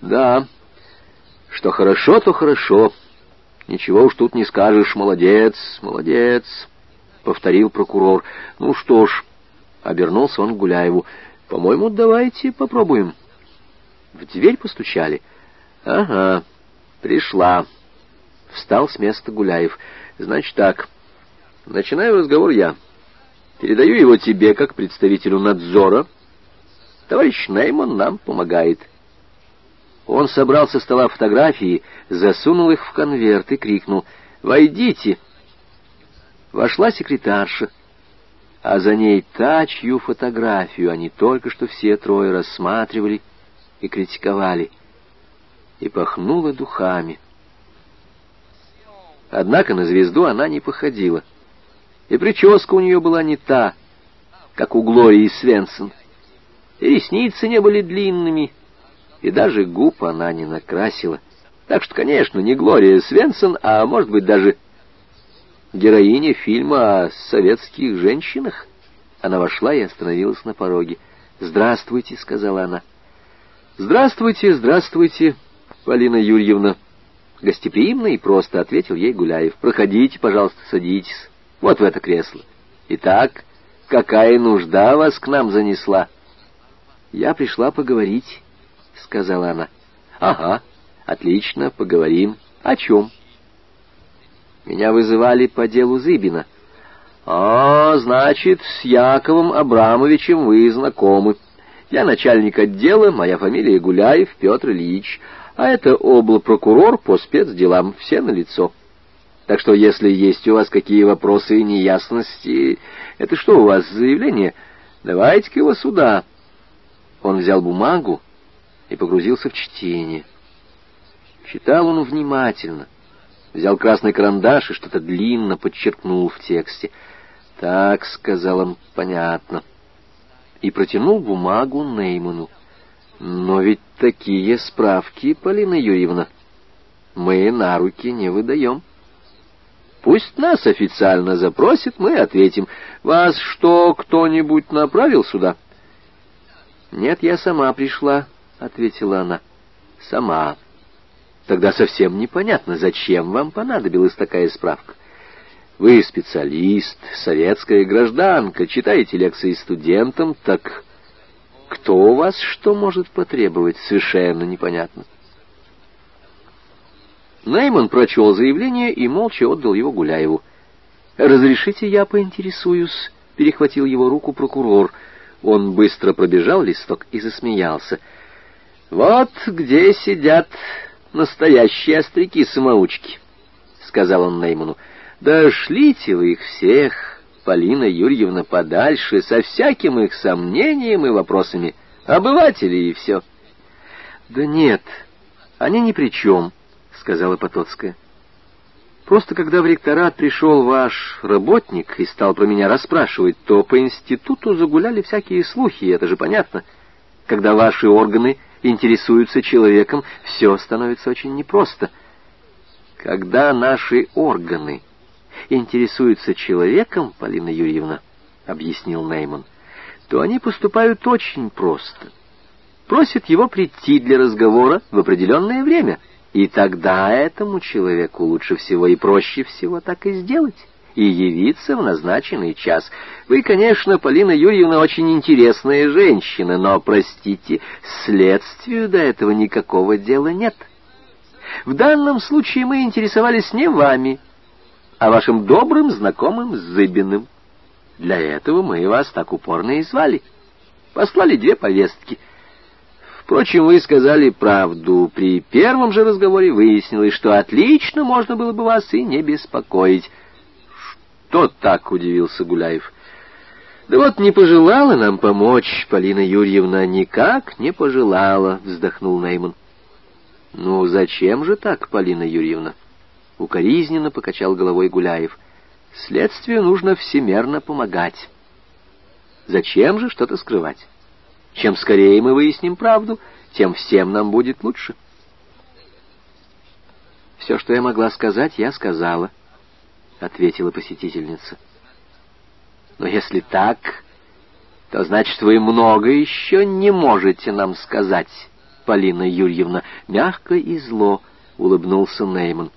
Да, что хорошо, то хорошо. Ничего уж тут не скажешь. Молодец, молодец, — повторил прокурор. Ну что ж, — обернулся он к Гуляеву. По-моему, давайте попробуем. В дверь постучали. Ага, пришла. Встал с места Гуляев. Значит так, начинаю разговор я. Передаю его тебе, как представителю надзора. Товарищ Нейман нам помогает. Он собрал со стола фотографии, засунул их в конверт и крикнул «Войдите!». Вошла секретарша, а за ней та, чью фотографию они только что все трое рассматривали и критиковали, и пахнула духами. Однако на звезду она не походила, и прическа у нее была не та, как у Глории Свенсон, и ресницы не были длинными, и даже губ она не накрасила. Так что, конечно, не Глория Свенсон, а, может быть, даже героиня фильма о советских женщинах. Она вошла и остановилась на пороге. «Здравствуйте», — сказала она. «Здравствуйте, здравствуйте, Полина Юрьевна». Гостеприимно и просто ответил ей Гуляев. «Проходите, пожалуйста, садитесь. Вот в это кресло. Итак, какая нужда вас к нам занесла?» «Я пришла поговорить» сказала она. «Ага, отлично, поговорим. О чем?» «Меня вызывали по делу Зыбина». «А, значит, с Яковом Абрамовичем вы знакомы. Я начальник отдела, моя фамилия Гуляев Петр Ильич, а это обл-прокурор по спецделам, все на лицо. Так что, если есть у вас какие вопросы и неясности, это что у вас, заявление? Давайте-ка его сюда». Он взял бумагу, и погрузился в чтение. Читал он внимательно, взял красный карандаш и что-то длинно подчеркнул в тексте. «Так», — сказал он, — «понятно». И протянул бумагу Нейману. «Но ведь такие справки, Полина Юрьевна, мы на руки не выдаем». Пусть нас официально запросит, мы ответим. Вас что, кто-нибудь направил сюда? Нет, я сама пришла, — ответила она. «Сама. Тогда совсем непонятно, зачем вам понадобилась такая справка. Вы специалист, советская гражданка, читаете лекции студентам, так кто у вас что может потребовать, совершенно непонятно». Нейман прочел заявление и молча отдал его Гуляеву. «Разрешите, я поинтересуюсь?» — перехватил его руку прокурор. Он быстро пробежал листок и засмеялся — «Вот где сидят настоящие остряки-самоучки», — сказал он Нейману. «Да шлите вы их всех, Полина Юрьевна, подальше, со всяким их сомнением и вопросами. Обыватели и все». «Да нет, они ни при чем», — сказала Потоцкая. «Просто когда в ректорат пришел ваш работник и стал про меня расспрашивать, то по институту загуляли всякие слухи, это же понятно. Когда ваши органы интересуются человеком, все становится очень непросто. Когда наши органы интересуются человеком, Полина Юрьевна, — объяснил Нейман, — то они поступают очень просто. Просят его прийти для разговора в определенное время, и тогда этому человеку лучше всего и проще всего так и сделать и явиться в назначенный час. Вы, конечно, Полина Юрьевна, очень интересная женщина, но, простите, следствию до этого никакого дела нет. В данном случае мы интересовались не вами, а вашим добрым знакомым Зыбиным. Для этого мы вас так упорно и звали. Послали две повестки. Впрочем, вы сказали правду. При первом же разговоре выяснилось, что отлично можно было бы вас и не беспокоить. «Что так?» — удивился Гуляев. «Да вот не пожелала нам помочь, Полина Юрьевна, никак не пожелала», — вздохнул Нейман. «Ну, зачем же так, Полина Юрьевна?» — укоризненно покачал головой Гуляев. «Следствию нужно всемерно помогать. Зачем же что-то скрывать? Чем скорее мы выясним правду, тем всем нам будет лучше». Все, что я могла сказать, я сказала. — ответила посетительница. «Но если так, то значит, вы много еще не можете нам сказать», Полина Юрьевна, мягко и зло», — улыбнулся Нейман.